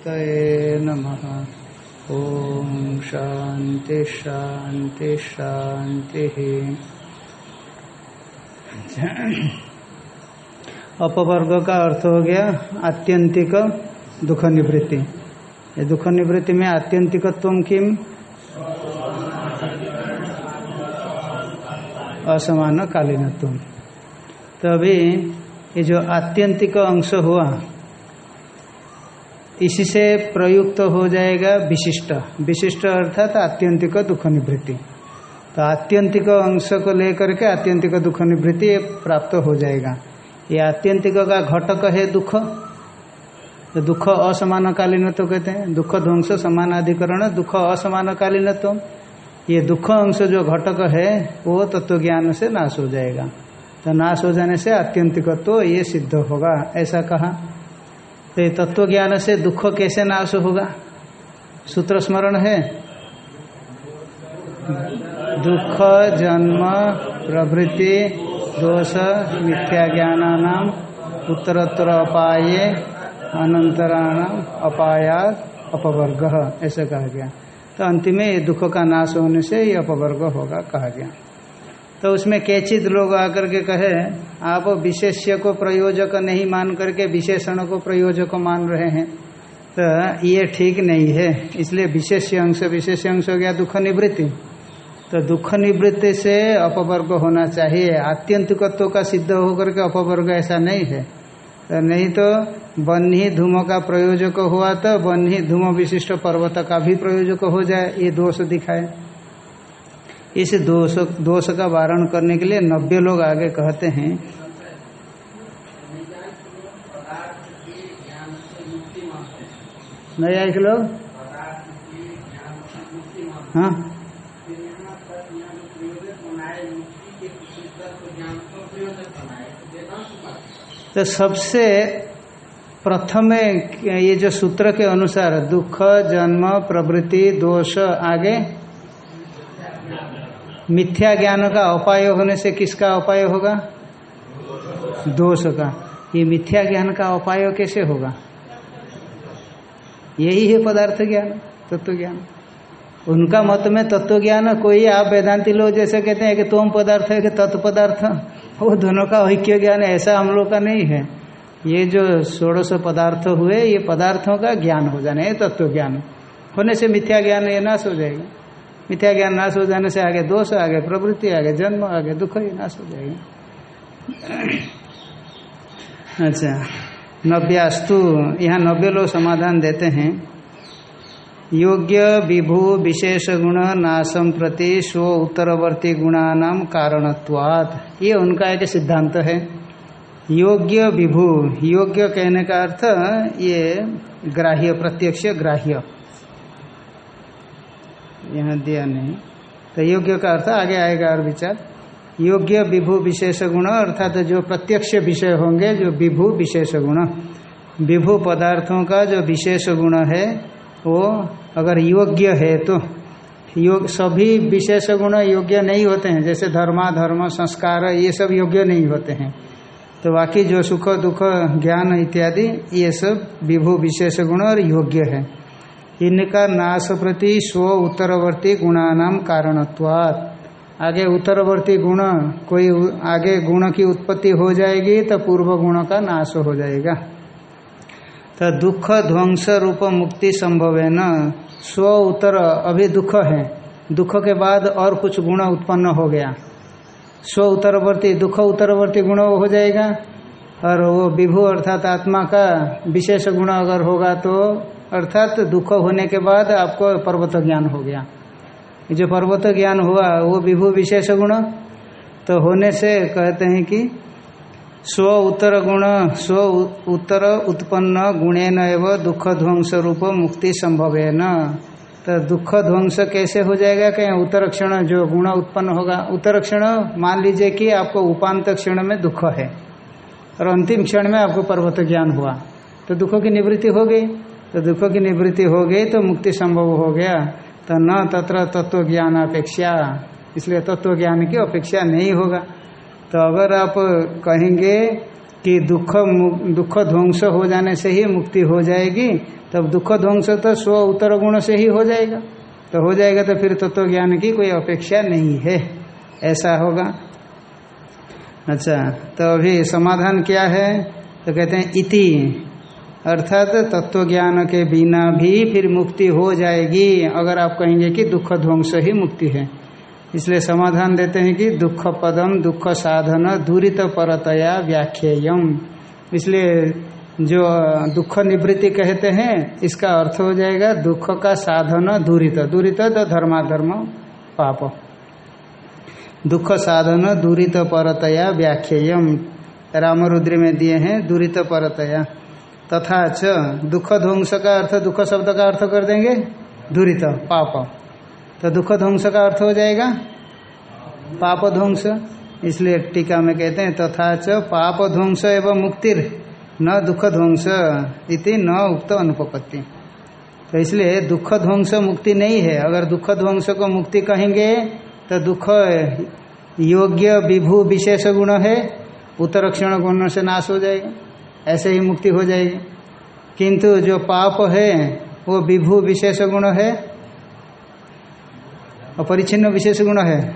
गणपतये नमः। ॐ शान्ति शान्ति, शान्तिः। अपवर्ग का अर्थ हो गया आत्यंतिक दुख निवृत्ति। ये दुख निवृत्ति में आत्यंतिकत्व किम? असमान कालीनत्व तो अभी ये जो आत्यंतिक अंश हुआ इसी से प्रयुक्त हो जाएगा विशिष्ट। विशिष्ट अर्थात आत्यंतिक दुख निवृत्ति। तो आत्यंतिक अंश को लेकर के आत्यंतिक दुख निवृत्ति प्राप्त हो जाएगा। ये आत्यंतिक का घटक है दुख। तो दुख असमान कालीनत्व कहते हैं। दुख ध्वंस समानाधिकरण, दुख असमान कालीनत्व ये दुख अंश जो घटक है, वो तत्व ज्ञान से नाश हो जाएगा। तो नाश हो जाने से आत्यंतिकत्व तो ये सिद्ध होगा। ऐसा कहा। तो तत्व ज्ञान से दुख कैसे नाश होगा? सूत्र स्मरण है। दुख, जन्म, प्रवृत्ति, दोष, मिथ्या ज्ञान नाम उत्तरोत्तर अपाय अनंतराण अपाया अपवर्ग, ऐसा कहा गया। तो अंतिम ये दुख का नाश होने से ये अपवर्ग होगा, कहा गया। तो उसमें कैचित लोग आकर के कहे, आप विशेष्य को प्रयोजक नहीं मान करके विशेषण को प्रयोजक मान रहे हैं। तो ये ठीक नहीं है। इसलिए विशेष अंश विशेष अंश हो गया दुख निवृत्ति। तो दुख निवृत्ति से अपवर्ग होना चाहिए। आत्यंतिकत्व का सिद्ध होकर के अपवर्ग ऐसा नहीं है। तो नहीं तो बन्ही धूम का प्रयोजक हुआ तो बन्ही धूम विशिष्ट पर्वत का भी प्रयोजक हो जाए, ये दोष दिखाए। इस दोष दोष का वारण करने के लिए नब्बे लोग आगे कहते हैं। नहीं आए लोग? हाँ? तो सबसे प्रथम ये जो सूत्र के अनुसार दुख, जन्म, प्रवृत्ति, दोष आगे मिथ्या ज्ञान का उपाय होने से किसका उपाय होगा? दोष का। ये मिथ्या ज्ञान का उपाय कैसे होगा? यही है पदार्थ ज्ञान, तत्व ज्ञान। उनका मत में तत्व ज्ञान कोई आप वेदांति लोग जैसे कहते हैं कि तुम पदार्थ है कि तत्व पदार्थ। वो दोनों का ऐक्य ज्ञान ऐसा हम लोग का नहीं है। ये जो षोड़श पदार्थ हुए, ये पदार्थों का ज्ञान हो जाना है तत्व ज्ञान। होने से मिथ्या ज्ञान ये नाश हो जाएगा। मिथ्या ज्ञान नाश हो जाने से आगे दोष, आगे प्रवृत्ति, आगे जन्म, आगे दुख ही नाश हो जाएगा। अच्छा नव्यास्तु, यहाँ नव्य लोग समाधान देते हैं। योग्य, विभू, विशेष गुण नाशम प्रति, स्व उत्तरवर्ती गुणानाम कारणत्वात्। ये उनका एक सिद्धांत है। योग्य, विभू, योग्य कहने का अर्थ, ये ग्राह्य, प्रत्यक्ष ग्राह्य। यहाँ दिया नहीं। तो योग्य का अर्थ आगे आएगा और विचार। योग्य विभू विशेष गुण, अर्थात जो प्रत्यक्ष विषय होंगे, जो विभू विशेष गुण। विभू पदार्थों का जो विशेष गुण है, वो अगर योग्य है तो योग, सभी विशेष गुण योग्य नहीं होते हैं। जैसे धर्मा, धर्म, संस्कार, ये सब योग्य नहीं होते हैं। तो बाकी जो सुख, दुख, ज्ञान इत्यादि, ये सब विभू विशेष गुण और योग्य है। इनका नाश प्रति स्व उत्तरवर्ती गुणानाम कारणत्वात्। आगे उत्तरवर्ती गुण, कोई आगे गुण की उत्पत्ति हो जाएगी तो पूर्व गुण का नाश हो जाएगा। तो दुख ध्वंस रूप मुक्ति संभव है न? स्व उत्तर अभी दुख है। दुख के बाद और कुछ गुण उत्पन्न हो गया। स्व उत्तरवर्ती, दुख उत्तरवर्ती गुण हो जाएगा। और वो विभु अर्थात आत्मा का विशेष गुण अगर होगा तो अर्थात तो दुख होने के बाद आपको पर्वत ज्ञान हो गया। जो पर्वत ज्ञान हुआ, वो विभु विशेष गुण तो होने से कहते हैं कि स्व उत्तर गुण, स्व उत्तर उत्पन्न गुणेन एवं दुख ध्वंस रूप मुक्ति संभव है न तो दुख ध्वंस कैसे हो जाएगा? कहीं उत्तर क्षण जो गुण उत्पन्न होगा। उत्तर क्षण मान लीजिए कि आपको उपांत क्षण में दुख है, और अंतिम क्षण में आपको पर्वत ज्ञान हुआ। तो दुखों की निवृत्ति हो गई। तो दुखों की निवृत्ति हो गई तो मुक्ति संभव हो गया। तो न तत्र तत्व ज्ञान अपेक्षा इसलिए तत्व ज्ञान की अपेक्षा नहीं होगा। तो अगर आप कहेंगे कि दुख दुख ध्वंस हो जाने से ही मुक्ति हो जाएगी, तब दुख ध्वंस तो स्व उत्तर गुण से ही हो जाएगा। तो हो जाएगा तो फिर तत्व ज्ञान की कोई अपेक्षा नहीं है। ऐसा होगा। अच्छा तो अभी समाधान क्या है? तो कहते हैं इति। अर्थात तत्व ज्ञान के बिना भी फिर मुक्ति हो जाएगी, अगर आप कहेंगे कि दुख ध्वंस ही मुक्ति है। इसलिए समाधान देते हैं कि दुख पदम, दुख साधन, दूरित परतया व्याख्येयम। इसलिए जो दुख निवृत्ति कहते हैं, इसका अर्थ हो जाएगा दुख का साधन दूरित। दूरित तो धर्माधर्म पाप। दुख साधन दूरित परतया व्याख्येयम। रामरुद्र में दिए हैं दूरित परतया। तथा च दुख ध्वंस का अर्थ दुख शब्द का अर्थ कर देंगे? दूरित, पाप। तो दुख ध्वंस का अर्थ हो जाएगा? पाप ध्वंस इसलिए टीका में कहते हैं, तथा च पाप ध्वंस एवं मुक्तिर न दुख ध्वंस इति न उक्त अनुपत्ति तो इसलिए दुख ध्वंस मुक्ति नहीं है। अगर दुख ध्वंस को मुक्ति कहेंगे तो दुख योग्य, विभू, विशेष गुण है। उत्तरक्षण गुण से नाश हो जाएगा। ऐसे ही मुक्ति हो जाएगी। किंतु जो पाप है, वो विभु विशेष गुण है, अपरिचिन्न विशेष गुण है।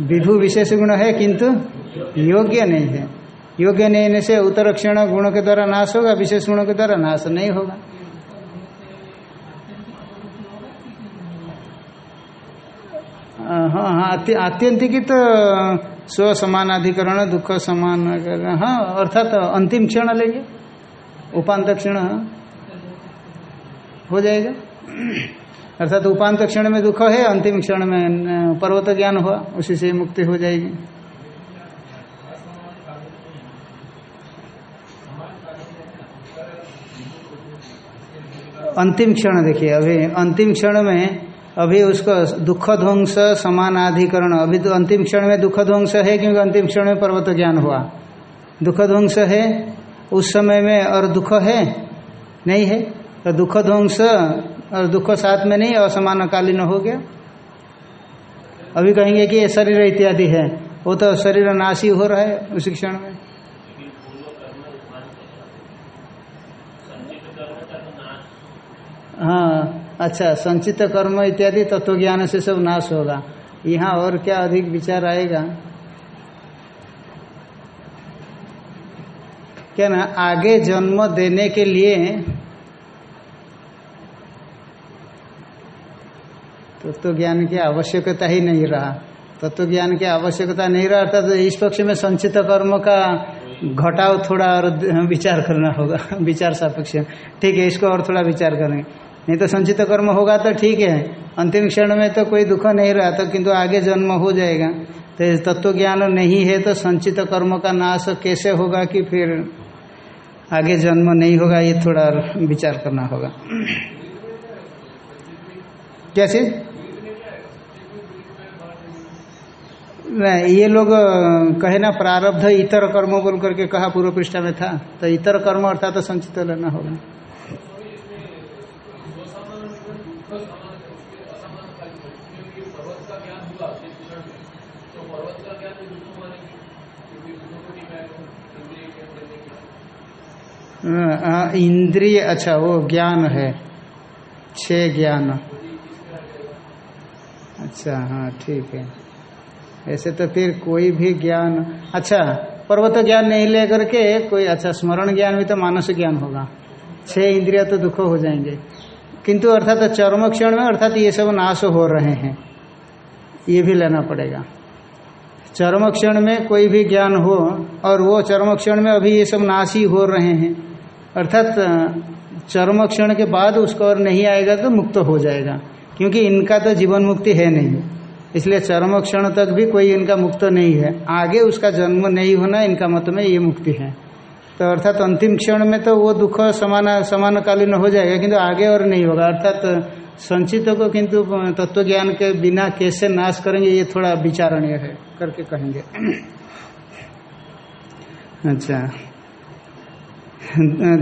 विभू विशेष गुण है, किंतु योग्य नहीं है। योग्य नहीं से उत्तरक्षण गुणों के द्वारा नाश होगा, विशेष गुणों के द्वारा नाश नहीं होगा। हाँ हाँ आत्यंतिक तो स्व समानाधिकरण, दुख समान हाँ अर्थात तो अंतिम क्षण लेंगे उपांत क्षण, हो। जाएगा। अर्थात तो उपांत क्षण में दुख है, अंतिम क्षण में पर्वत ज्ञान हुआ, उसी से मुक्ति हो जाएगी। अंतिम क्षण देखिए, अभी अंतिम क्षण में अभी उसको दुख ध्वंस समानाधिकरण। अभी तो अंतिम क्षण में दुख ध्वंस है, क्योंकि अंतिम क्षण में पर्वत ज्ञान हुआ। दुख ध्वंस है, उस समय में और दुख है? नहीं है। तो दुख ध्वंस और दुख साथ में नहीं असमान कालीन हो गया। अभी कहेंगे कि ये शरीर इत्यादि है। वो तो शरीर नाशी हो रहा है उसी क्षण में। हाँ अच्छा संचित कर्म इत्यादि तत्व ज्ञान से सब नाश होगा। यहाँ और क्या अधिक विचार आएगा? क्या ना, आगे जन्म देने के लिए तत्व ज्ञान की आवश्यकता ही नहीं रहा। तत्व ज्ञान की आवश्यकता नहीं रहा, अर्थात तो इस पक्ष में संचित कर्म का घटाव थोड़ा और विचार करना होगा, विचार सापेक्ष। ठीक है, इसको और थोड़ा विचार करेंगे नहीं तो संचित कर्म होगा तो ठीक है। अंतिम क्षण में तो कोई दुख नहीं रहा तो किंतु आगे जन्म हो जाएगा। तो तत्व ज्ञान नहीं है तो संचित कर्म का नाश कैसे होगा कि फिर आगे जन्म नहीं होगा, ये थोड़ा विचार करना होगा। क्या चीज़? ये लोग, कहे ना, प्रारब्ध इतर कर्म बोल करके कहा पूर्व पृष्ठा में था तो इतर कर्म अर्थात तो संचित लेना होगा। इंद्रिय अच्छा वो ज्ञान है। छह ज्ञान। अच्छा हाँ ठीक है। ऐसे तो फिर कोई भी ज्ञान अच्छा पर्वत ज्ञान नहीं लेकर के कोई अच्छा स्मरण ज्ञान भी तो मानस ज्ञान होगा। छह इंद्रिया तो दुख हो जाएँगे। किंतु अर्थात तो चर्म क्षण में अर्थात ये सब नाश हो रहे हैं। ये भी लेना पड़ेगा। चर्म क्षण में कोई भी ज्ञान हो और वो चर्म क्षण में अभी ये सब नाश ही हो रहे हैं। अर्थात चरम क्षण के बाद उसको और नहीं आएगा तो मुक्त हो जाएगा, क्योंकि इनका तो जीवन मुक्ति है नहीं। इसलिए चरम क्षण तक भी कोई इनका मुक्त नहीं है। आगे उसका जन्म नहीं होना, इनका मत में ये मुक्ति है। तो अर्थात तो अंतिम क्षण में तो वो दुख समान, समानकालीन हो जाएगा, किंतु आगे और नहीं होगा। अर्थात तो संचित को किंतु तत्व ज्ञान के बिना कैसे नाश करेंगे, ये थोड़ा विचारणीय है, करके कहेंगे। अच्छा।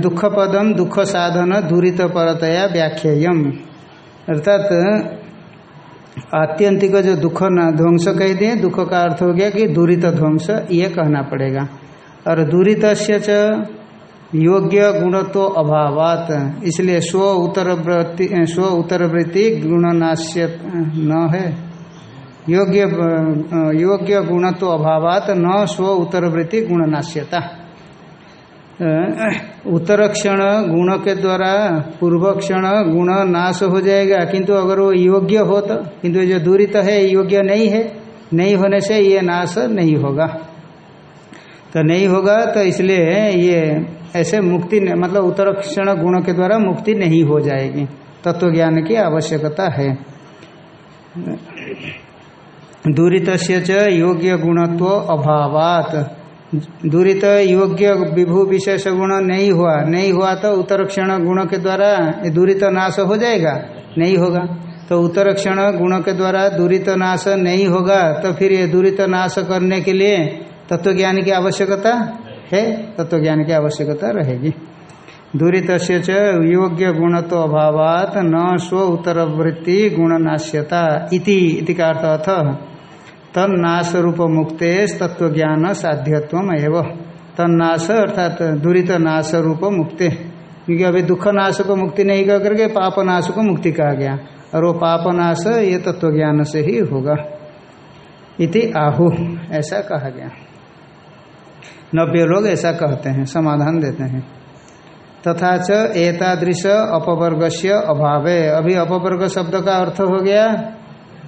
दुख पदम दुख साधन दूरित परतया व्याख्यम अर्थात, आत्यंतिक जो दुख न ध्वंस कह दिए, दुख का अर्थ हो गया कि दूरित ध्वंस, ये कहना पड़ेगा। और दूरित योग्य गुणत्व अभावात, इसलिए स्व उत्तरवृत्ति स्व उत्तरवृत्ति गुणनाश्य न है। योग्य योग्य गुणत्व अभावात, न स्व उत्तरवृत्ति गुणनाश्यता। उत्तर क्षण गुण के द्वारा पूर्व क्षण गुण नाश हो जाएगा। किंतु अगर वो योग्य हो तो किंतु जो दूरित है, योग्य नहीं है, नहीं होने से ये नाश नहीं होगा। तो नहीं होगा तो इसलिए ये ऐसे मुक्ति मतलब उत्तर क्षण गुण के द्वारा मुक्ति नहीं हो जाएगी। तत्व ज्ञान की आवश्यकता है। दूरित योग्य गुणत्व अभावात। दूरित योग्य विभू विशेष गुण नहीं हुआ नहीं हुआ तो उत्तर क्षण गुण के द्वारा दूरित नाश हो जाएगा, नहीं होगा। तो उत्तर क्षण गुण के द्वारा दूरित नाश नहीं होगा तो फिर ये दूरित नाश करने के लिए तत्व ज्ञान की आवश्यकता है तत्व ज्ञान की आवश्यकता रहेगी। दूरित योग्य गुण तो अभावात न स्व उत्तरवृत्ति गुणनाश्यता इति का अर्थ तन्नाश रूप मुक्ते तत्व ज्ञान साध्यत्व एवं तन्नाश अर्थात दूरित नाश रूप मुक्ति क्योंकि अभी दुख नाश को मुक्ति नहीं कह करके पाप नाश को मुक्ति कहा गया। और वो पाप नाश ये तत्व ज्ञान से ही होगा। इति आहु, ऐसा कहा गया। नब्बे लोग ऐसा कहते हैं, समाधान देते हैं। तथा च एतादृश अपवर्ग से अभाव। अभी अपवर्ग शब्द का अर्थ हो गया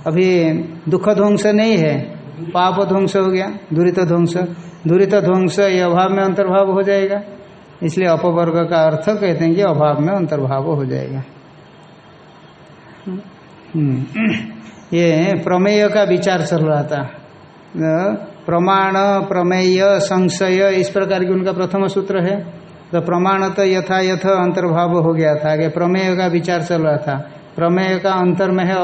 अभी दुख ध्वंस नहीं है, पाप ध्वंस हो गया, दूरित ध्वंस। दूरित ध्वंस ये अभाव में अंतर्भाव हो जाएगा। इसलिए अपवर्ग का अर्थ कहते हैं कि अभाव में अंतर्भाव हो जाएगा। हम्म। ये प्रमेय का विचार चल रहा था। प्रमाण, प्रमेय, संशय, इस प्रकार की उनका प्रथम सूत्र है। तो प्रमाण तो यथा यथ अंतर्भाव हो गया था, आगे प्रमेय का विचार चल रहा था। प्रमेय का अंतर में है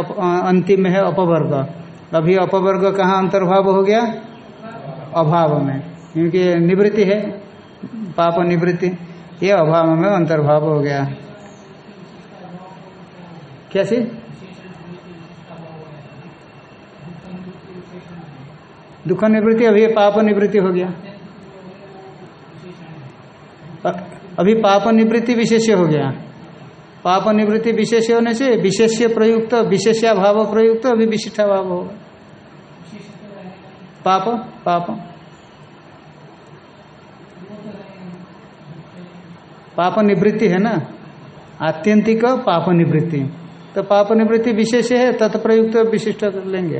अंतिम में है अपवर्ग। अभी अपवर्ग कहाँ अंतर्भाव हो गया? अभाव में। क्योंकि निवृत्ति है, पाप निवृत्ति, ये अभाव में अंतर्भाव हो गया। कैसी? दुख निवृत्ति, अभी पाप निवृत्ति हो गया। अभी पाप निवृत्ति विशेष हो गया। पाप निवृत्ति विशेष होने से विशेष प्रयुक्त, विशेष्या भाव प्रयुक्त अभी विशिष्टा भाव होगा। पाप पाप। पाप निवृत्ति है ना? आत्यंतिक पाप निवृत्ति तो पाप निवृत्ति विशेष है, तत्प्रयुक्त, विशिष्ट कर लेंगे।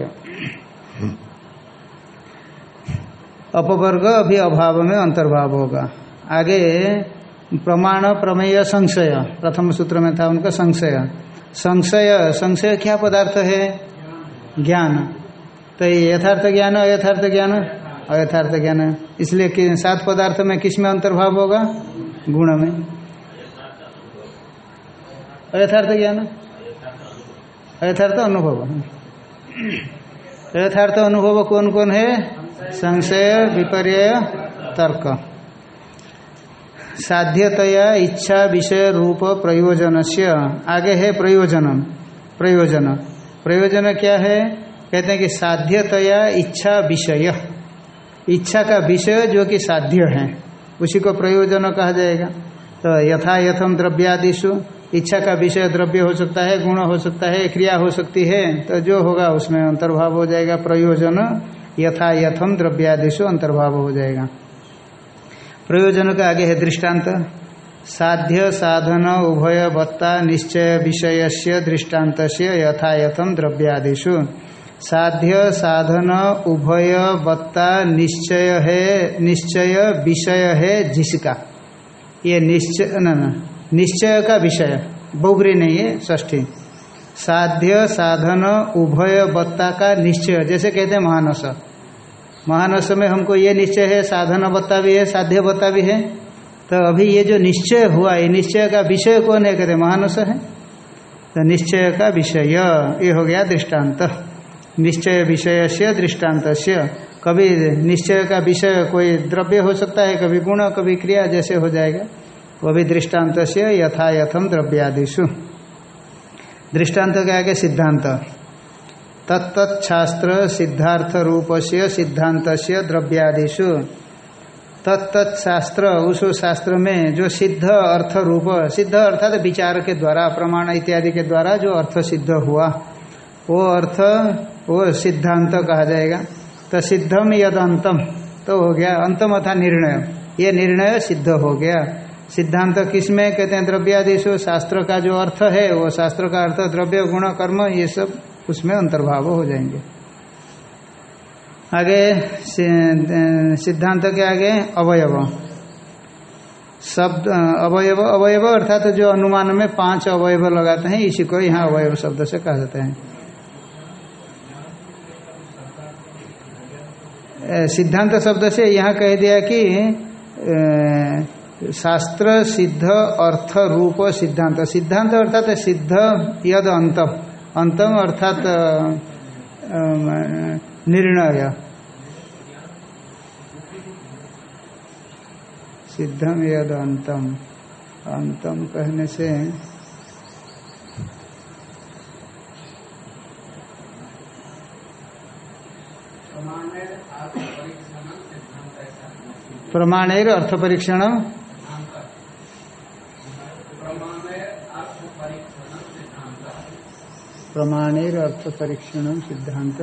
अपवर्ग अभी अभाव में अंतर्भाव होगा। आगे प्रमाण, प्रमेय, संशय। प्रथम सूत्र में था उनका संशय। संशय संशय क्या पदार्थ है? ज्ञान। तो यथार्थ ज्ञान, अयथार्थ ज्ञान? अयथार्थ ज्ञान। इसलिए कि सात पदार्थ में किसमें अंतर्भाव होगा? गुण में। अयथार्थ ज्ञान? अयथार्थ अनुभव। यथार्थ अनुभव कौन कौन है? संशय, विपर्य, तर्क। साध्यतया इच्छा विषय रूप प्रयोजन से आगे है प्रयोजन प्रयोजन। प्रयोजन क्या है? कहते हैं कि साध्यतया इच्छा विषय। इच्छा का विषय जो कि साध्य है। उसी को प्रयोजन कहा जाएगा। तो यथा यथम द्रव्यादिशु इच्छा का विषय द्रव्य हो सकता है, गुण हो सकता है, क्रिया हो सकती है। तो जो होगा उसमें अंतर्भाव हो जाएगा प्रयोजन। यथा यथम द्रव्यादिशु अंतर्भाव हो जाएगा। प्रयोजन का आगे है दृष्टांत। साध्य, साधन, उभय बत्ता निश्चय विषय से दृष्टांत से यथा यथम द्रव्यादिशु साध्य, साधन, उभय बत्ता निश्चय है, निश्चय, विषय है, जिसका। ये निश्चय न निश्चय का विषय। बोगरी नहीं है ष्ठी साध्य, साधन, उभय बत्ता का निश्चय, जैसे कहते हैं महानस। महानस में हमको ये निश्चय है साधन बत्ता भी है साध्य बत्ता भी है। तो अभी ये जो निश्चय हुआ, ये निश्चय का विषय कौन है? कहते महानस है। तो निश्चय का विषय, ये हो गया दृष्टांत। निश्चय विषय से दृष्टांत कभी निश्चय का विषय कोई द्रव्य हो सकता है, कभी गुण, कभी क्रिया जैसे हो जाएगा, वो भी दृष्टांत से यथा यथम द्रव्यादिशु दृष्टांत के आगे सिद्धांत। तत्तछास्त्र सिद्धार्थ रूप से सिद्धांत से द्रव्यादिशु तत्त शास्त्र उस शास्त्र में जो सिद्ध अर्थ रूप सिद्ध अर्थात विचार के द्वारा, प्रमाण इत्यादि के द्वारा जो अर्थ सिद्ध हुआ, वो अर्थ, वो सिद्धांत कहा जाएगा। तो सिद्धम यद अंतम तो हो गया अंतम अथा निर्णय। ये निर्णय सिद्ध हो गया। सिद्धांत किसमें? कहते हैं द्रव्यादिशु शास्त्र का जो अर्थ है, वो शास्त्र का अर्थ द्रव्य, गुण, कर्म, ये सब। उसमें अंतर्भाव हो जाएँगे। आगे सिद्धांत के आगे अवयव। शब्द, अवयव अवयव अर्थात तो जो अनुमान में पाँच अवयव लगाते हैं, इसी को यहाँ अवयव शब्द से कहा जाता है। सिद्धांत शब्द से यहाँ कह दिया कि शास्त्र, सिद्ध, अर्थ, रूप, सिद्धांत। सिद्धांत अर्थात सिद्ध, यद अंतम अंतम अर्थात निर्णय। सिद्धम यद अंतम। अंतम कहने से प्रमाणेर अर्थ परीक्षण प्रमाणेर अर्थ परीक्षण सिद्धांत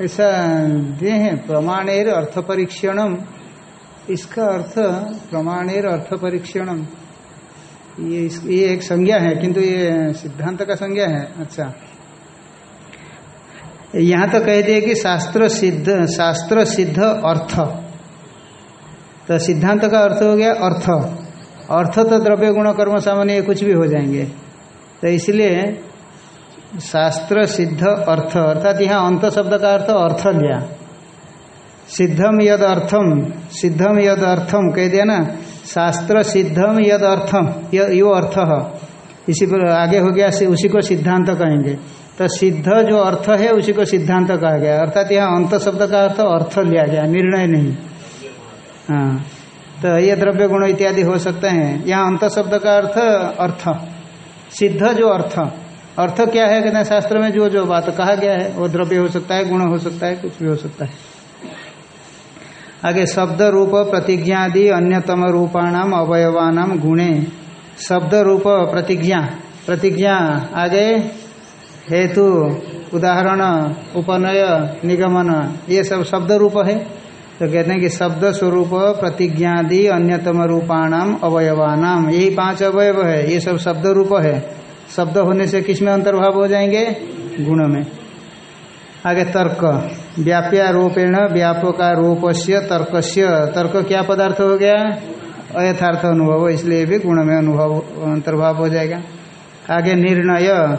ऐसा दिए हैं प्रमाणेर अर्थ परीक्षणम इसका अर्थ प्रमाणेर अर्थ परीक्षणम ये ये एक संज्ञा है, किंतु ये सिद्धांत का संज्ञा है। अच्छा। यहाँ तो कह दिए कि शास्त्र सिद्ध शास्त्र सिद्ध अर्थ। तो सिद्धांत का अर्थ हो गया अर्थ। अर्थ तो द्रव्य गुण कर्म सामान्य कुछ भी हो जाएँगे। तो इसलिए शास्त्र सिद्ध अर्थ, अर्थात यहाँ अंत शब्द का अर्थ अर्थ लिया। सिद्धम यद अर्थम, सिद्धम यद अर्थम, कह दिया ना, शास्त्र सिद्धम यद अर्थम, यो अर्थ। इसी पर आगे हो गया, उसी को सिद्धांत कहेंगे। तो सिद्ध जो अर्थ है, उसी को सिद्धांत कहा गया। अर्थात यहाँ अंत शब्द का अर्थ अर्थ लिया गया निर्णय नहीं। हाँ। तो ये द्रव्य गुण इत्यादि हो सकते हैं। यहाँ अंत शब्द का अर्थ अर्थ। सिद्ध जो अर्थ। अर्थ क्या है कहते शास्त्र में जो जो बात कहा गया है, वो द्रव्य हो सकता है, गुण हो सकता है, कुछ भी हो सकता है। आगे, शब्द रूप प्रतिज्ञादि अन्यतम रूपाणाम अवयवानाम गुणे। शब्द रूप प्रतिज्ञा। प्रतिज्ञा, आगे, हेतु, उदाहरण, उपनय, निगमन, ये सब शब्द रूप है। तो कहते हैं कि शब्द स्वरूप प्रतिज्ञादि अन्यतम रूपाणाम अवयवानाम। यही पाँच अवयव है, ये सब शब्द रूप है। शब्द होने से किसमें अंतर्भाव हो जाएँगे? गुण में। आगे तर्क। व्याप्या रूपेण व्यापका रूपस्य तर्कस्य। तर्क क्या पदार्थ हो गया? अयथार्थ अनुभव, इसलिए भी गुण में अनुभव, अंतर्भाव हो जाएगा। आगे निर्णय।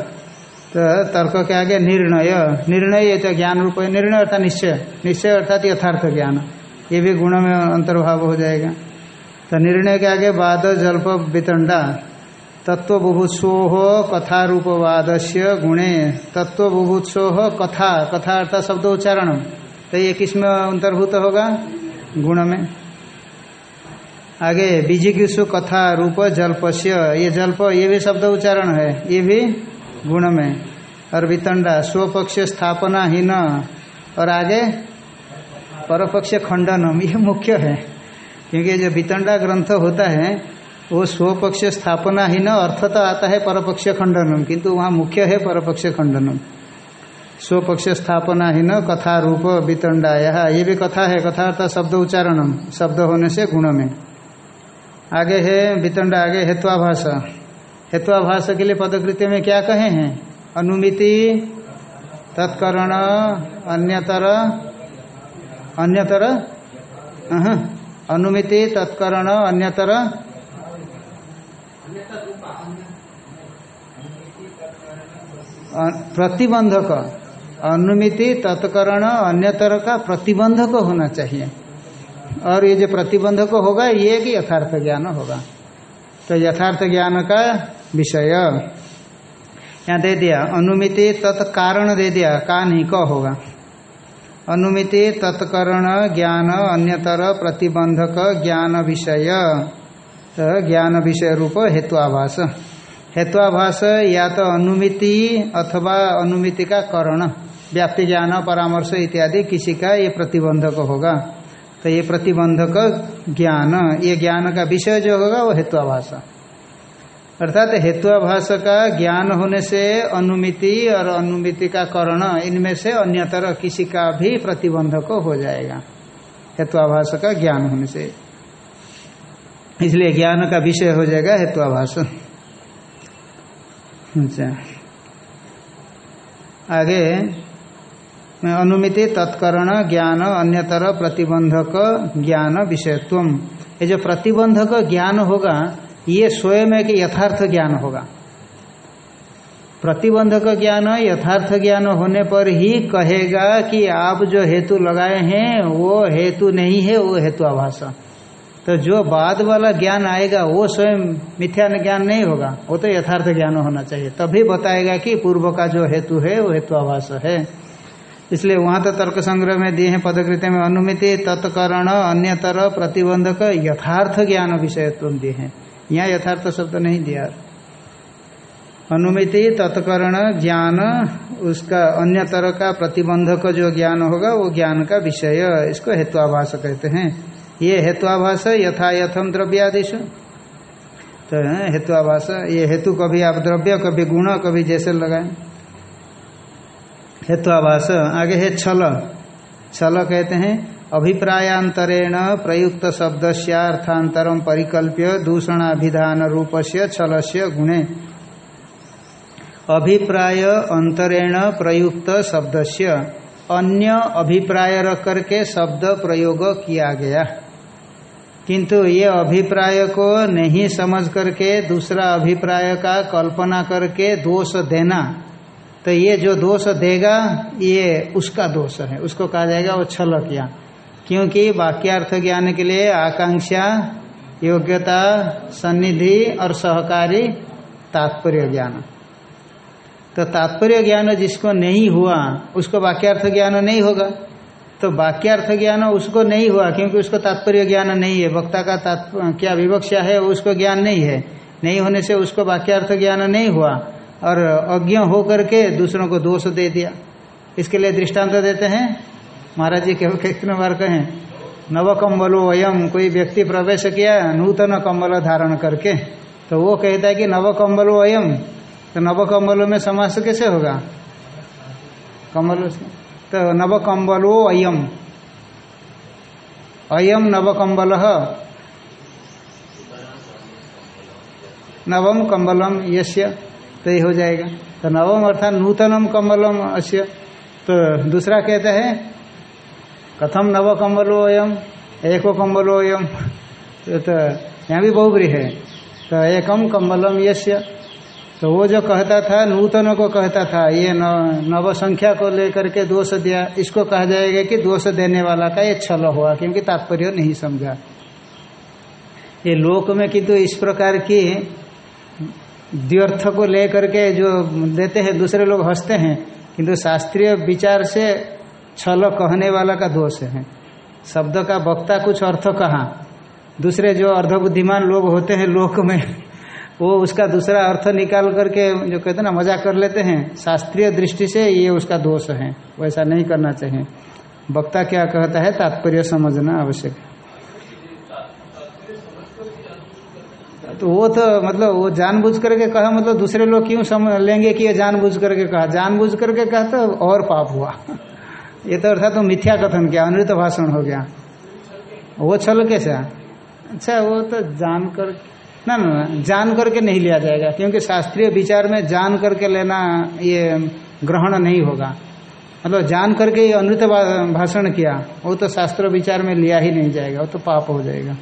तो तर्क के आगे निर्णय। निर्णय ये तो ज्ञान रूप है। निर्णय अर्थात निश्चय। निश्चय अर्थात यथार्थ ज्ञान। ये भी गुण में अंतर्भाव हो जाएगा। तो निर्णय के आगे बाद जल्प, वितंडा। तत्व बुभुत्सोह कथा रूपवाद से गुणे। तत्व बुभुत्सोह कथा। कथा अर्थात शब्द उच्चारण। तो ये किसमें अंतर्भूत होगा? गुण में। आगे बीजिगिसु कथा रूप जल्पस्य। ये जल्प, ये भी शब्द उच्चारण है। ये भी गुण में और वितंडा, स्वपक्ष स्थापना हीन और आगे, परपक्ष खंडनम, ये मुख्य है। क्योंकि जो वितंडा ग्रंथ होता है, वो स्वपक्ष स्थापना ही न, अर्थ तो आता है परपक्ष खंडनम, किंतु वहाँ मुख्य है परपक्ष खंडनम। स्वपक्ष स्थापना ही न, कथा रूप वितंडा यह ये भी कथा है, कथा अर्थात शब्द उच्चारणम, शब्द होने से गुण में आगे है, वितंडा आगे हेत्वाभाष हेत्वाभाष के लिए पदकृत्य में क्या कहे हैं? अनुमिति, तत्करण, अन्यतर अन्यतर अनुमिति, तत्करण, अन्यतर। प्रतिबंधक, अनुमिति, तत्करण, अन्यतर का प्रतिबंधक होना चाहिए। और ये जो प्रतिबंधक होगा, ये कि यथार्थ ज्ञान होगा। तो यथार्थ ज्ञान का विषय। यहाँ दे दिया, अनुमिति तत्कारण दे दिया, का नहीं, क होगा। अनुमिति तत्करण ज्ञान अन्यतर प्रतिबंधक ज्ञान विषय। तो ज्ञान विषय रूप हेतु आभास हेत्वाभास या तो अनुमिति अथवा अनुमिति का करण, व्याप्ति ज्ञान, परामर्श इत्यादि किसी का ये प्रतिबंधक होगा। तो ये प्रतिबंधक ज्ञान, ये ज्ञान का विषय जो होगा वो हेत्वाभाष अर्थात हेत्वाभाष का ज्ञान होने से अनुमिति और अनुमिति का करण, इनमें से अन्यतर किसी का भी प्रतिबंधक हो जाएगा। हेत्वाभाष का ज्ञान होने से। इसलिए ज्ञान का विषय हो जाएगा हेत्वाभाष अच्छा। आगे, अनुमिति, तत्करण, ज्ञान, अन्यतर प्रतिबंधक, ज्ञान विषयत्व ये जो प्रतिबंधक ज्ञान होगा ये स्वयं एक यथार्थ ज्ञान होगा। प्रतिबंधक ज्ञान यथार्थ ज्ञान होने पर ही कहेगा कि आप जो हेतु लगाए हैं, वो हेतु नहीं है, वो हेतु आभाष तो जो बाद वाला ज्ञान आएगा, वो स्वयं मिथ्या ज्ञान नहीं होगा। वो तो यथार्थ ज्ञान होना चाहिए। तभी बताएगा कि पूर्व का जो हेतु है, वो हेतु आभाष है। इसलिए वहाँ तो तर्क संग्रह में दिए हैं, पदकृत्य में अनुमिति, तत्करण, अन्यतर प्रतिबंधक यथार्थ ज्ञान विषयत्व दिए हैं। यहाँ यथार्थ शब्द नहीं दिया। अनुमिति तत्करण ज्ञान, उसका अन्य तरह का प्रतिबंधक जो ज्ञान होगा, वो ज्ञान का विषय, इसको हेत्वाभाष कहते हैं। ये हेत्वाभाष यथा यथम द्रव्यादिश तो हेत्वाभाष ये हेतु कभी आप द्रव्य, कभी गुण, कभी जैसे लगाए। हेत्वाभाष आगे है छल। छल कहते हैं अभिप्रायांतरेण प्रयुक्त शब्द अर्थांतरम परिकल्प्य दूषणाभिधान रूप से छल से गुणे। अभिप्राय अंतरेण प्रयुक्त शब्द से अन्य अभिप्राय रख करके शब्द प्रयोग किया गया। किंतु ये अभिप्राय को नहीं समझ करके दूसरा अभिप्राय का कल्पना करके दोष देना तो ये जो दोष देगा, ये उसका दोष है। उसको कहा जाएगा वो छल किया क्योंकि वाक्यार्थ ज्ञान के लिए आकांक्षा, योग्यता, सन्निधि और सहकारी तात्पर्य ज्ञान। तो तात्पर्य ज्ञान जिसको नहीं हुआ, उसको वाक्यार्थ ज्ञान नहीं होगा। तो वाक्यार्थ ज्ञान उसको नहीं हुआ क्योंकि उसको तात्पर्य ज्ञान नहीं है। वक्ता का क्या विवक्षा है, उसको ज्ञान नहीं है। नहीं होने से उसको वाक्यार्थ ज्ञान नहीं हुआ और अज्ञ हो करके दूसरों को दोष दे दिया। इसके लिए दृष्टांत देते हैं। महाराज जी केवल कितने बार कहें नव कम्बलो अयम कोई व्यक्ति प्रवेश किया, नूतन कम्बल धारण करके तो वो कहता है कि नव कम्बलो अयम तो नव कम्बलों में समास कैसे होगा? कम्बल तो नव कम्बलो अयम अयम नव कम्बल नवम कम्बलम यश्य तो ये हो जाएगा। तो नवम अर्थात नूतनम कम्बलम अश्य तो दूसरा कहता है कथम नव कम्बलो अयम एको कम्बलो अयम तो, यहाँ भी बहुबरी है। तो एकम कम्बलम यश्य तो वो जो कहता था नूतन को कहता था ये नव संख्या को लेकर के दोष दिया इसको कहा जाएगा कि दोष देने वाला का ये छल हुआ क्योंकि तात्पर्य नहीं समझा। ये लोक में किंतु इस प्रकार की द्व्यर्थ को लेकर के जो देते हैं दूसरे लोग हँसते हैं किंतु शास्त्रीय विचार से छल कहने वाला का दोष है। शब्द का वक्ता कुछ अर्थ कहा? दूसरे जो अर्धबुद्धिमान लोग होते हैं लोक में, वो उसका दूसरा अर्थ निकाल करके जो कहते हैं ना मज़ा कर लेते हैं। शास्त्रीय दृष्टि से ये उसका दोष है, वैसा नहीं करना चाहिए। वक्ता क्या कहता है? तात्पर्य समझना आवश्यक तो वो तो मतलब वो जानबूझ करके कहा मतलब दूसरे लोग क्यों समझ लेंगे कि ये जानबूझ करके कहा? जानबूझ करके कहा तो और पाप हुआ। ये तो अर्थात तो मिथ्या कथन किया, अनुत भाषण हो गया। वो छल कैसे? अच्छा वो तो जान कर ना ना जान करके नहीं लिया जाएगा, क्योंकि शास्त्रीय विचार में जान करके लेना ये ग्रहण नहीं होगा। मतलब जान करके ये अनृत भाषण किया, वो तो शास्त्र विचार में लिया ही नहीं जाएगा, वो तो पाप हो जाएगा।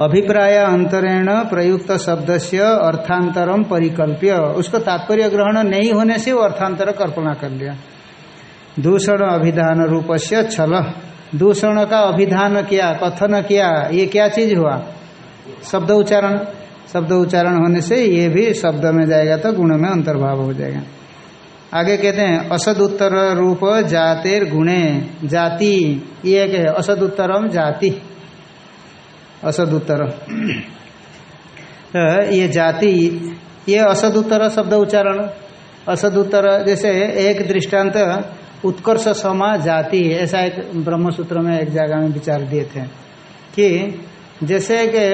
अभिप्राय अंतरेण प्रयुक्त शब्द से अर्थांतरम परिकल्प्य। उसको तात्पर्य ग्रहण नहीं होने से वो अर्थांतर कल्पना कर लिया। दूषण अभिधान रूप से छल। दूषण का अभिधान किया, कथन किया, ये क्या चीज़ हुआ? शब्द उच्चारण। शब्द उच्चारण होने से ये भी शब्द में जाएगा तो गुण में अंतर्भाव हो जाएगा। आगे कहते हैं, असद उत्तर रूप जातिर गुणे, जाति, ये क्या है, असद उत्तरम जाति। असद उत्तर। तो ये जाति, ये असद उत्तर शब्द उच्चारण। असद उत्तर जैसे एक दृष्टांत उत्कर्ष समा जाति ऐसा एक ब्रह्मसूत्र में एक जगह में विचार दिए थे कि जैसे कि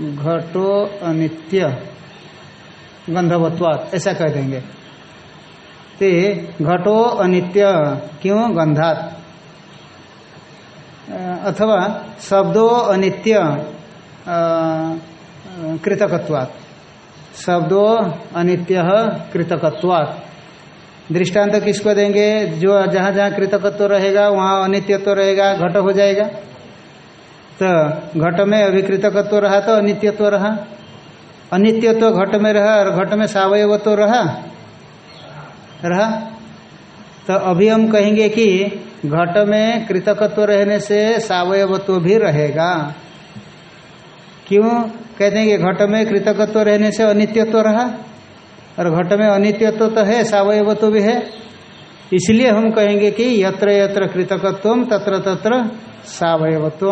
घटो अनित्य गंधवत्वात, ऐसा कह देंगे। ते घटो अनित्य क्यों गंधात? अथवा शब्दो अनित्य कृतकत्वात्। शब्दो अनित्य कृतकत्वात्। दृष्टांत किसको देंगे? जो जहाँ जहाँ कृतकत्व रहेगा, वहाँ अनित्यत्व तो रहेगा, घट हो जाएगा। तो घट में अभी कृतकत्व रहा तो अनित्यत्व रहा। अनित्यत्व घट में रहा और घट में सवयवत्व रहा। रहा। तो अभी हम कहेंगे कि घट में कृतकत्व रहने से सवयवत्व भी रहेगा। क्यों कहते हैं कि घट में कृतकत्व रहने से अनित्यत्व तो रहा? और घट में अनित्यत्व तो है सवयवत्व भी है। इसलिए हम कहेंगे कि यत्र यत्र कृतकत्व तत्र तत्र सवयवत्व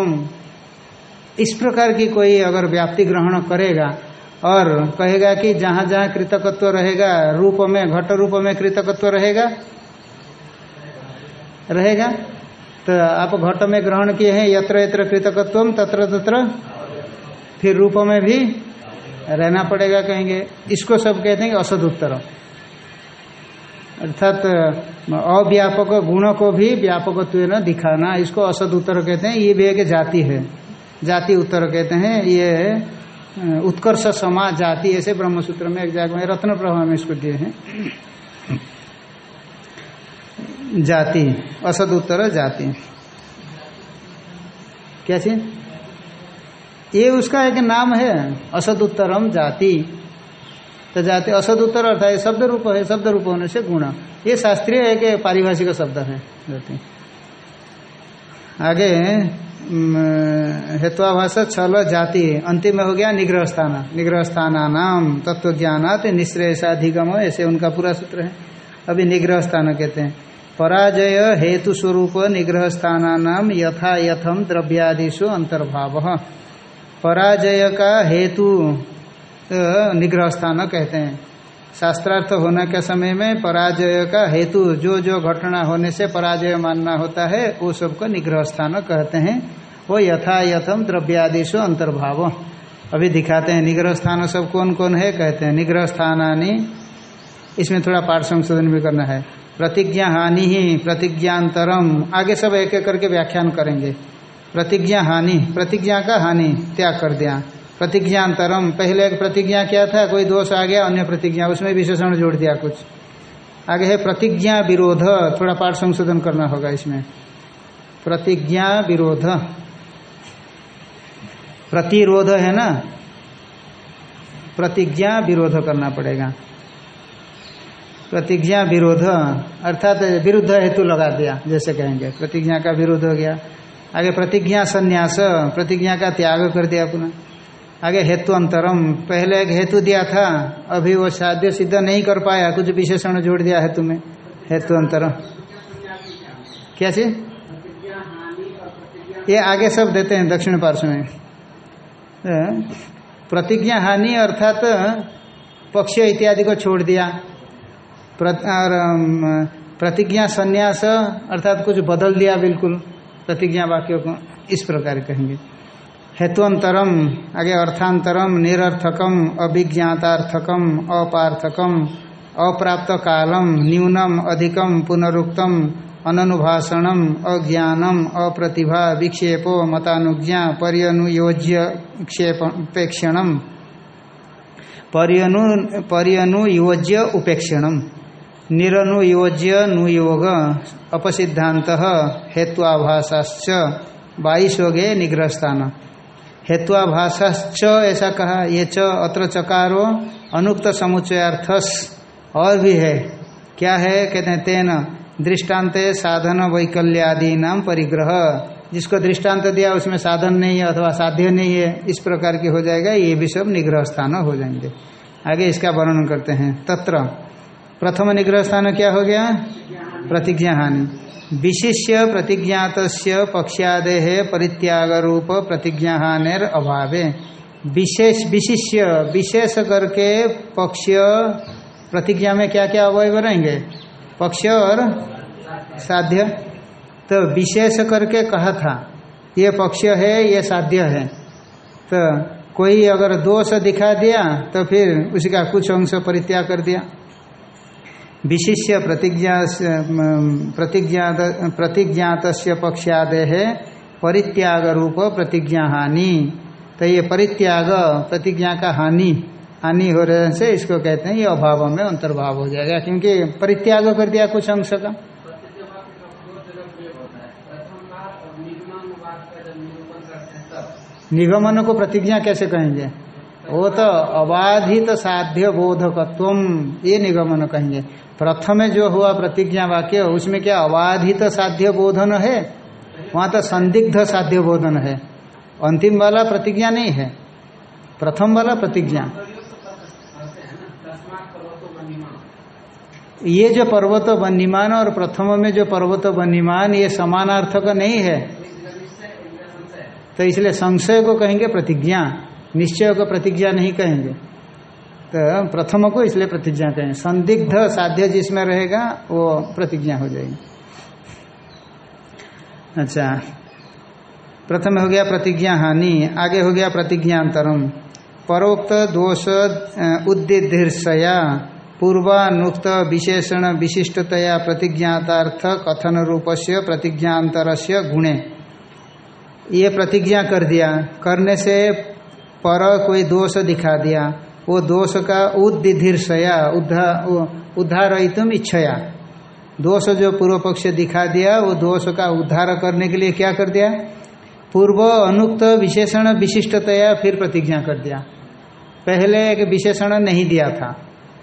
इस प्रकार की कोई अगर व्याप्ति ग्रहण करेगा और कहेगा कि जहाँ जहाँ कृतकत्व रहेगा, रूप में, घट रूप में कृतकत्व रहेगा? रहेगा? तो आप घट में ग्रहण किए हैं, यत्र यत्र कृतकत्व तत्र तत्र फिर रूप में भी रहना पड़ेगा कहेंगे। इसको सब कहते हैं असद उत्तर अर्थात, अव्यापक गुण को भी व्यापक न दिखाना, इसको असद उत्तर कहते हैं। ये भी एक जाति है। जाति उत्तर कहते हैं। ये, उत्कर्ष समाज, जाति, ऐसे ब्रह्मसूत्र में एक जगह में रत्न प्रभाव में इसको दिए हैं। जाति, असद उत्तर जाति। क्या चीज़? ये उसका एक नाम है असद उत्तरम जाति। तो जाति असद उत्तर अर्थात शब्द रूप है, शब्द रूप होने से गुण। ये शास्त्रीय है कि पारिभाषिक शब्द है, जाति। आगे हेत्वाभाषा छल जाति, अंतिम में हो गया निग्रह स्थान निग्रह स्थान नाम तत्व ज्ञानात निश्रेषाधिगम ऐसे उनका पूरा सूत्र है। अभी निग्रह स्थान कहते हैं। पराजय हेतु स्वरूप निग्रह स्थान नाम यथा यथम द्रव्यादिशु अंतर्भाव। पराजय का हेतु तो निग्रह स्थान कहते हैं। शास्त्रार्थ होने के समय में पराजय का हेतु, जो जो घटना होने से पराजय मानना होता है, वो सबको निग्रह स्थान कहते हैं। वो यथा यथम द्रव्यादिशु अंतर्भाव। अभी दिखाते हैं निग्रह स्थान सब कौन कौन है? कहते हैं निग्रह स्थानी इसमें थोड़ा पाठ संशोधन भी करना है। प्रतिज्ञा हानि ही, प्रतिज्ञातरम। आगे सब एक एक करके व्याख्यान करेंगे। प्रतिज्ञा हानि, प्रतिज्ञा का हानि त्याग कर दिया। प्रतिज्ञातरम, पहले एक प्रतिज्ञा क्या था, कोई दोष आ गया, अन्य प्रतिज्ञा, उसमें विशेषण जोड़ दिया कुछ। आगे है प्रतिज्ञा विरोध, थोड़ा पाठ संशोधन करना होगा इसमें। प्रतिज्ञा विरोध। प्रतिरोध है ना? प्रतिज्ञा विरोध करना पड़ेगा। प्रतिज्ञा विरोध, अर्थात विरुद्ध हेतु लगा दिया, जैसे कहेंगे। प्रतिज्ञा का विरोध हो गया। आगे प्रतिज्ञा संन्यास, प्रतिज्ञा का त्याग कर दिया पुनः। आगे हेतु अंतरम, पहले एक हेतु दिया था, अभी वो साध्य सिद्ध नहीं कर पाया, कुछ विशेषण जोड़ दिया हेतु में हेतु अंतरम। क्या चीज़? ये आगे सब देते हैं दक्षिण पार्श्व में। प्रतिज्ञा हानि अर्थात पक्ष इत्यादि को छोड़ दिया। प्रतिज्ञा संन्यास अर्थात कुछ बदल दिया बिल्कुल। प्रतिज्ञा वाक्यों को इस प्रकार कहेंगे। हेतुअंतरम, आगे अर्थांतरम, निरर्थकम, अभिज्ञातार्थकम, अपार्थकम अप्राप्त कालम न्यूनम, अधिकम, पुनरुक्तम अनुभाषणम अज्ञानम, अप्रतिभा, विक्षेपो, मतानुज्ञा, पर्यनुयोज्य क्षेपेक्षणम पर्यनु, पर्यनुयोज्य उपेक्षणम। निरनुयोज्य नुयोग अपसिद्धांत हेत्वाभाषाश्च बाईस गए निग्रह स्थान हेत्वाभाषाश्च ऐसा कहा, ये च अत्र चकारो अनुक्त समुचयार्थस और भी है। क्या है? कहते हैं, तेन दृष्टांत साधन वैकल्यादि नाम परिग्रह। जिसको दृष्टांत दिया, उसमें साधन नहीं है अथवा साध्य नहीं है, इस प्रकार की हो जाएगा, ये भी सब निग्रह स्थान हो जाएँगे। आगे इसका वर्णन करते हैं। तत्र प्रथम निग्रह स्थान क्या हो गया? प्रतिज्ञा हानि विशिष्य प्रतिज्ञात पक्षादे परित्याग रूप प्रतिज्ञा हानिर अभावे। विशेष विशिष्य, विशेष करके पक्ष प्रतिज्ञा में क्या क्या अवयव रहेंगे? पक्ष और साध्य। तो विशेष करके कहा था, ये पक्ष है, ये साध्य है। तो कोई अगर दोष दिखा दिया तो फिर उसका कुछ अंश परित्याग कर दिया। विशिष्य प्रतिज्ञा प्रतिज्ञात प्रतिज्ञात पक्षादे है परित्याग रूप प्रतिज्ञा हानि तो ये परित्याग, प्रतिज्ञा का हानि हानि हो रहे से इसको कहते हैं, ये अभाव में अंतर्भाव हो जाएगा, क्योंकि परित्याग कर दिया कुछ अंश का। निगमन को प्रतिज्ञा कैसे कहेंगे? वो तो अबाधित तो साध्य बोधकत्व ये निगमन कहेंगे। प्रथम जो हुआ प्रतिज्ञा वाक्य, उसमें क्या अबाधित तो साध्य बोधन है? वहाँ तो संदिग्ध साध्य बोधन है। अंतिम वाला प्रतिज्ञा नहीं है। प्रथम वाला प्रतिज्ञा। ये जो पर्वत बन्नीमान और प्रथम में जो पर्वत बन्नीमान, ये समानार्थक नहीं है। तो इसलिए संशय को कहेंगे प्रतिज्ञा। निश्चय को प्रतिज्ञा नहीं कहेंगे। तो प्रथम को इसलिए प्रतिज्ञा कहें संदिग्ध साध्य जिसमें रहेगा, वो प्रतिज्ञा हो जाएगी। अच्छा। प्रथम हो गया प्रतिज्ञा हानि, आगे हो गया प्रतिज्ञांतरम। परोक्त दोष उद्दीर्षया, पूर्वानुक्त विशेषण विशिष्टतया प्रतिज्ञातार्थ कथन रूप से प्रतिज्ञातर से गुणे। ये प्रतिज्ञा कर दिया। करने से पर कोई दोष दिखा दिया। वो दोष का उद्दीर्षया उद्धार तुम इच्छया। दोष जो पूर्व पक्ष दिखा दिया, वो दोष का उद्धार करने के लिए क्या कर दिया? पूर्व अनुक्त विशेषण विशिष्टतया फिर प्रतिज्ञा कर दिया। पहले एक विशेषण नहीं दिया था।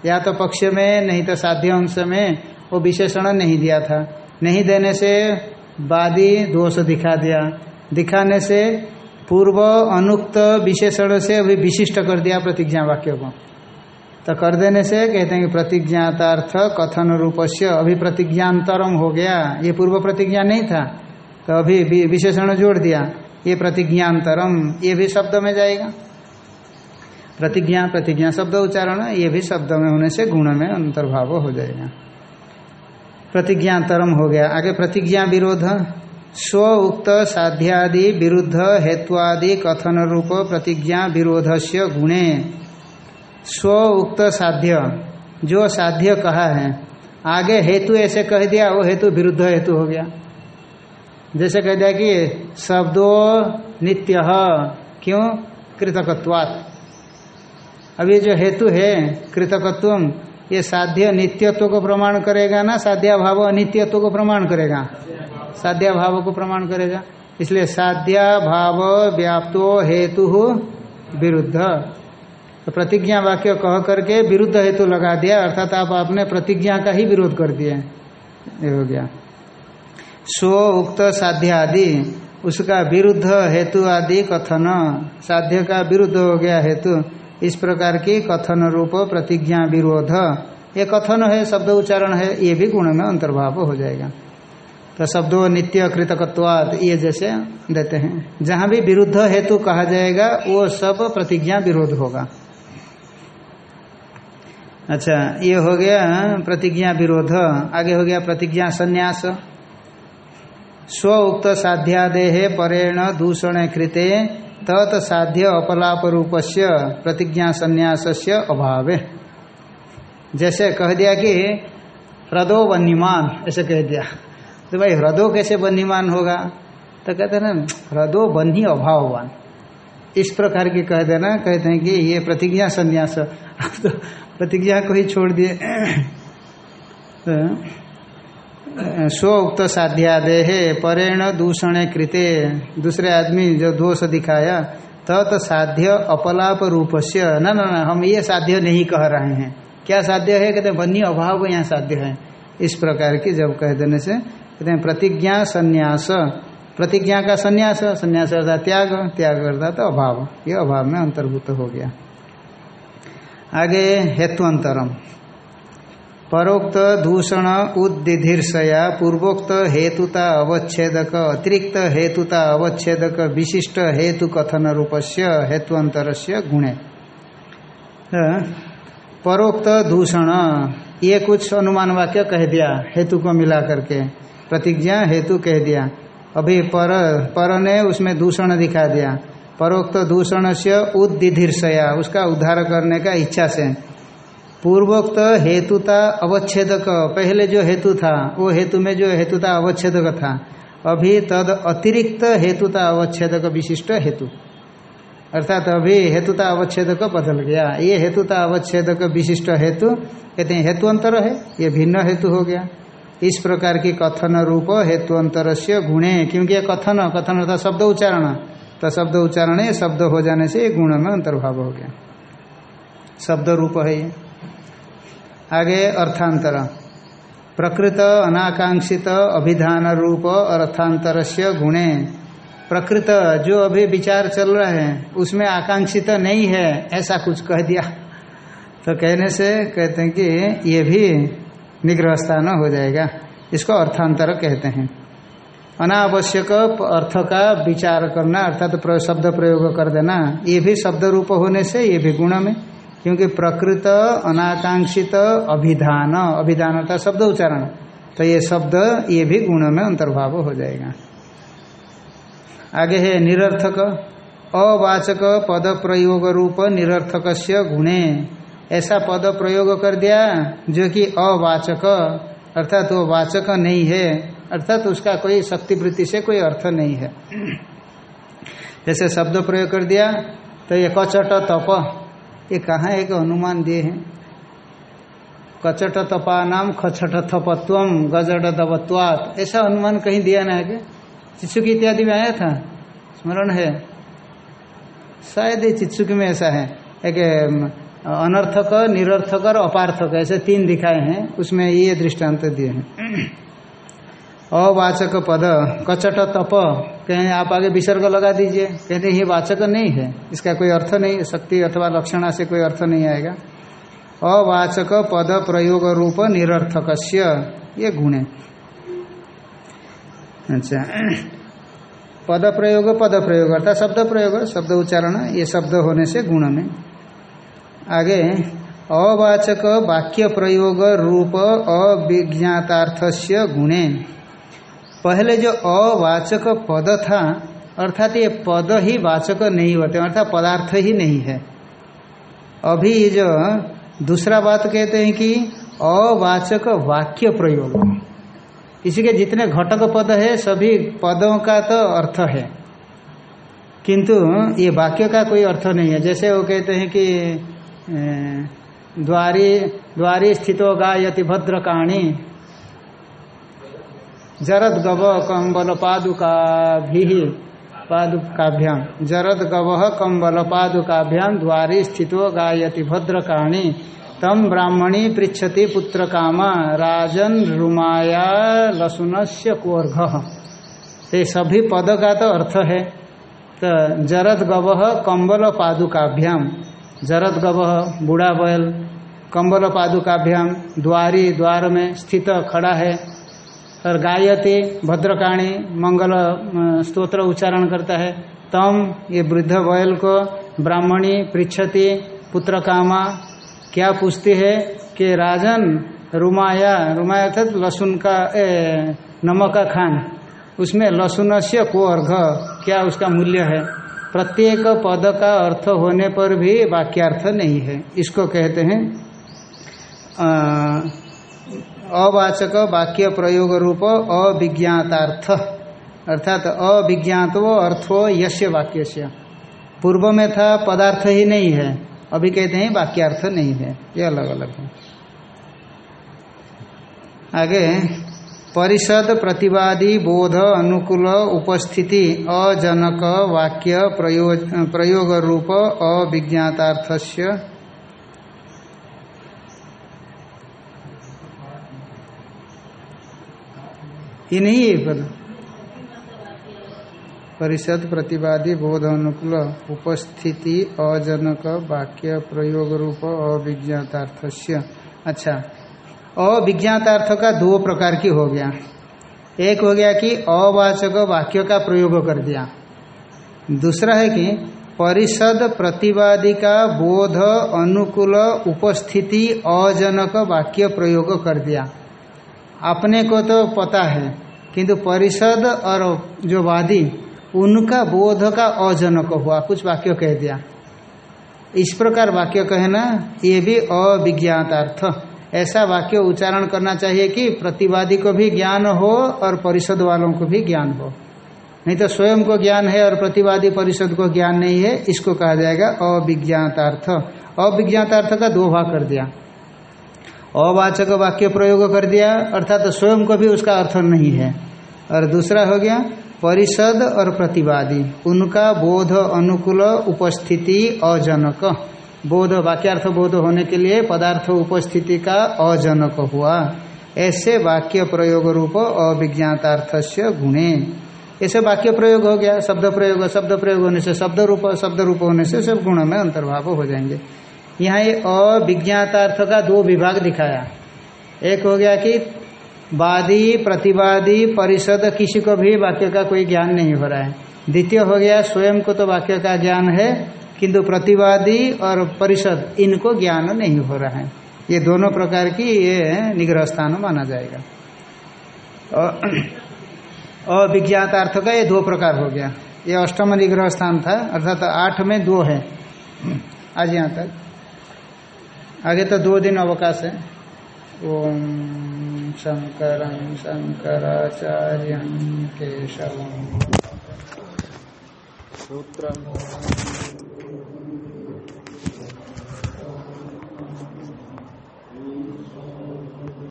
या तो पक्ष में, नहीं तो साध्य अंश में वो विशेषण नहीं दिया था। नहीं देने से वादी दोष दिखा दिया। दिखाने से पूर्व अनुक्त विशेषण से अभी विशिष्ट कर दिया प्रतिज्ञा वाक्य को। तो कर देने से कहते हैं कि प्रतिज्ञातार्थ कथन रूप से अभी प्रतिज्ञातरम हो गया। ये पूर्व प्रतिज्ञा नहीं था। तो अभी विशेषण जोड़ दिया। ये प्रतिज्ञातरम, ये भी शब्द में जाएगा। प्रतिज्ञा प्रतिज्ञा शब्द उच्चारण, ये भी शब्द में होने से गुण में अंतर्भाव हो जाएगा। प्रतिज्ञातरम हो गया। आगे प्रतिज्ञा विरोध। स्व उक्त साध्यादि विरुद्ध हेत्वादि कथन रूप प्रतिज्ञा विरोध से गुणे। स्व उक्त साध्य। जो साध्य कहा है, आगे हेतु ऐसे कह दिया, वो हेतु विरुद्ध हेतु हो गया। जैसे कह दिया कि शब्दो नित्य, क्यों? कृतकत्वात्। अब ये जो हेतु है कृतकत्व ये साध्य नित्यत्व को प्रमाण करेगा ना? साध्या भाव अनित्यत्व को प्रमाण करेगा? साध्या भाव को प्रमाण करेगा। इसलिए साध्या भाव व्याप्तो हेतु विरुद्ध। तो प्रतिज्ञा वाक्य कह करके विरुद्ध हेतु लगा दिया, अर्थात आप आपने प्रतिज्ञा का ही विरोध कर दिया। ये हो गया। स्व उक्त साध्य आदि उसका विरुद्ध हेतु आदि कथन। साध्य का विरुद्ध हो गया हेतु। इस प्रकार की कथन रूप प्रतिज्ञा विरोध। ये कथन है, शब्द उच्चारण है, ये भी गुण में अंतर्भाव हो जाएगा। तो शब्दों नित्य कृतकत्वाद ये जैसे देते हैं। जहाँ भी विरुद्ध हेतु कहा जाएगा, वो सब प्रतिज्ञा विरोध होगा। अच्छा ये हो गया प्रतिज्ञा विरोध। आगे हो गया प्रतिज्ञा संन्यास। स्व उक्त साध्यादेह परेण दूषण कृते तत् साध्य अपलाप रूप से प्रतिज्ञा संन्यास से अभाव। जैसे कह दिया कि ह्रदो वन्यमान, ऐसे कह दिया। तो भाई ह्रदो कैसे बन्हीमान होगा? तो कहते हैं ना ह्रदो बन्ही अभाववान। इस प्रकार की कह देना कहते हैं कि ये प्रतिज्ञा संन्यास। तो प्रतिज्ञा को ही छोड़ दिए। तो स्व उक्त साध्यादे है परेण दूषण कृते। दूसरे आदमी जो दोष दिखाया, तत् तो साध्य अपलाप रूप से न न, हम ये साध्य नहीं कह रहे हैं। क्या साध्य है? कहते बन्ही अभाव यहाँ साध्य है। इस प्रकार की जब कह देने से कहते हैं, प्रतिज्ञा संन्यास। प्रतिज्ञा का संन्यास संन्यास अर्थात त्याग त्याग अर्थात तो अभाव। ये अभाव में अंतर्भूत हो गया। आगे हेतु अंतरम परोक्त दूषण उद्दिधीर्षया, पूर्वोक्त हेतुता अवच्छेदक, अतिरिक्त हेतुता अवच्छेदक, विशिष्ट हेतु कथन रूपस्य हेतुअंतर से गुणे परोक्त दूषण। ये कुछ अनुमान वाक्य कह दिया, हेतु को मिला करके। प्रतिज्ञा हेतु कह दिया। अभी पर पर ने उसमें दूषण दिखा दिया। परोक्त दूषण से उद्दिधीर्षया, उसका उद्धार करने का इच्छा से। पूर्वोक्त हेतुता अवच्छेदक, पहले जो हेतु था, वो हेतु में जो हेतुता अवच्छेदक था। अभी तद अतिरिक्त हेतुता अवच्छेदक विशिष्ट हेतु। अर्थात अभी हेतुता अवच्छेदक बदल गया। ये हेतुता अवच्छेदक विशिष्ट हेतु, कहते हैं हेतु अंतर है, ये भिन्न हेतु हो गया। इस प्रकार की कथन रूप हेतु अंतर से गुणे, क्योंकि ये कथन कथन था शब्द उच्चारण। तो शब्द उच्चारण, ये शब्द हो जाने से गुण में अंतर्भाव हो गया। शब्द रूप है ये। आगे अर्थांतर। प्रकृत अनाकांक्षित अभिधान रूप अर्थांतर से गुणे। प्रकृत जो अभी विचार चल रहा है, उसमें आकांक्षित नहीं है, ऐसा कुछ कह दिया। तो कहने से कहते हैं कि ये भी निग्रह स्थान हो जाएगा। इसको अर्थांतर कहते हैं। अनावश्यक अर्थ का विचार करना, अर्थात तो शब्द प्रयोग कर देना, ये भी शब्द रूप होने से ये भी गुण में, क्योंकि प्रकृत अनाकांक्षित अभिधान अभिधान का शब्द उच्चारण। तो ये शब्द, ये भी गुण में अंतर्भाव हो जाएगा। आगे है निरर्थक, अवाचक पद प्रयोग रूप निरर्थक गुणे। ऐसा पद प्रयोग कर दिया जो कि अवाचक, अर्थात वो वाचक नहीं है, अर्थात उसका कोई शक्तिवृत्ति से कोई अर्थ नहीं है। जैसे शब्द प्रयोग कर दिया तो ये कचट तप, ये कहाँ एक अनुमान दिए हैं? कचट तपा नाम खचट थपत्व गजट दबत्वात। ऐसा अनुमान कहीं दिया ना है चित्सुकी इत्यादि में आया था? स्मरण है। शायद ये में ऐसा है। एक अनर्थक, निरर्थक और अपार्थक, ऐसे तीन दिखाए हैं। उसमें ये दृष्टांत दिए हैं। अवाचक पद, कचट तप, कहें आप आगे विसर्ग लगा दीजिए। कहते ये वाचक नहीं है। इसका कोई अर्थ नहीं, शक्ति अथवा लक्षणा से कोई अर्थ नहीं आएगा। अवाचक पद, प्रयोग रूप निरर्थक ये गुण अच्छा। पद प्रयोग पद प्रयोग, अर्थात शब्द प्रयोग, शब्द उच्चारण, ये शब्द होने से गुण में। आगे, अवाचक वाक्य प्रयोग रूप अविज्ञातार्थस्य गुणे। पहले जो अवाचक पद था, अर्थात ये पद ही वाचक नहीं होते, अर्थात पदार्थ ही नहीं है। अभी जो दूसरा बात कहते हैं कि अवाचक वाक्य प्रयोग। इसी के जितने घटक पद है, सभी पदों का तो अर्थ है। किंतु ये वाक्य का कोई अर्थ नहीं है। जैसे वो कहते हैं कि द्वारी द्वारी स्थितो गायति भद्रकाणी। जरद गव कम्बल पादुका भी पादुकाभ्याम जरद गव कम्बल पादुकाभ्याम द्वारी स्थितो गायति भद्रकाणी। तम ब्राह्मणी पृछति पुत्र काम राजन रुमाया लसुन से कोर्घ। ये सभी पद का तो अर्थ है। तो जरद गव कम्बल पादुकाभ्याम जरद गव बूढ़ा बैल कम्बल पादुकाभ्याम द्वारी द्वार में स्थित खड़ा है। और गायते भद्रकाणी मंगल स्तोत्र उच्चारण करता है। तम ये वृद्ध बैल को ब्राह्मणी पृछति पुत्र कामा क्या पूछती है कि राजन रुमाया रुमाया अर्थात लहसुन का ए, नमक का खान। उसमें लहसुन से को अर्घ क्या उसका मूल्य है? प्रत्येक पद का अर्थ होने पर भी वाक्यार्थ नहीं है। इसको कहते हैं अवाचक वाक्य प्रयोग रूप अविज्ञातार्थ। अर्थात अभिज्ञात अविज्ञात अर्थो यश्य वाक्य से पूर्व में था, पदार्थ ही नहीं है। अभी कहते हैं, वाक्यार्थ नहीं है। ये अलग अलग है। आगे परिषद प्रतिवादी बोध अनुकूल उपस्थिति, अजनक वाक्य प्रयोग प्रयोग रूप अविज्ञातार्थस्य। ये नहीं है पद? परिषद प्रतिवादी बोध अनुकूल उपस्थिति, अजनक वाक्य प्रयोग रूप अविज्ञातार्थस्य। अच्छा अविज्ञातार्थ का दो प्रकार की हो गया। एक हो गया कि अवाचक वाक्य का प्रयोग कर दिया। दूसरा है कि परिषद प्रतिवादी का बोध अनुकूल उपस्थिति अजनक वाक्य प्रयोग कर दिया। अपने को तो पता है, किंतु परिषद और जो वादी, उनका बोध का अजनक हुआ, कुछ वाक्य कह दिया। इस प्रकार वाक्य कहना ये भी अविज्ञातार्थ। ऐसा वाक्य उच्चारण करना चाहिए कि प्रतिवादी को भी ज्ञान हो और परिषद वालों को भी ज्ञान हो। नहीं तो स्वयं को ज्ञान है और प्रतिवादी परिषद को ज्ञान नहीं है, इसको कहा जाएगा अविज्ञातार्थ। अविज्ञातार्थ का दो भाग कर दिया। अवाचक वाक्य प्रयोग कर दिया, अर्थात तो स्वयं को भी उसका अर्थ नहीं है। और दूसरा हो गया, परिषद और प्रतिवादी, उनका बोध अनुकूल, उपस्थिति, अजनक। बोध, वाक्यार्थ बोध होने के लिए पदार्थ उपस्थिति का अजनक हुआ। ऐसे वाक्य प्रयोग रूप अभिज्ञातार्थ से गुणे। ऐसे वाक्य प्रयोग हो गया, शब्द प्रयोग शब्द प्रयोग होने से शब्द रूप शब्द रूप होने से सब गुण में अंतर्भाव हो जाएँगे। यहाँ ये अविज्ञातार्थ का दो विभाग दिखाया। एक हो गया कि वादी, प्रतिवादी, परिषद, किसी को भी वाक्य का कोई ज्ञान नहीं हो रहा है। द्वितीय हो गया, स्वयं को तो वाक्य का ज्ञान है किंतु प्रतिवादी और परिषद, इनको ज्ञान नहीं हो रहा है। ये दोनों प्रकार की ये निग्रह स्थान माना जाएगा। अविज्ञातार्थ का ये दो प्रकार हो गया। ये अष्टम निग्रह स्थान था, अर्थात आठ में दो है। आज यहाँ तक। आगे तो दो दिन अवकाश है। ओम शंकर शंकराचार्य केशव। सूत्र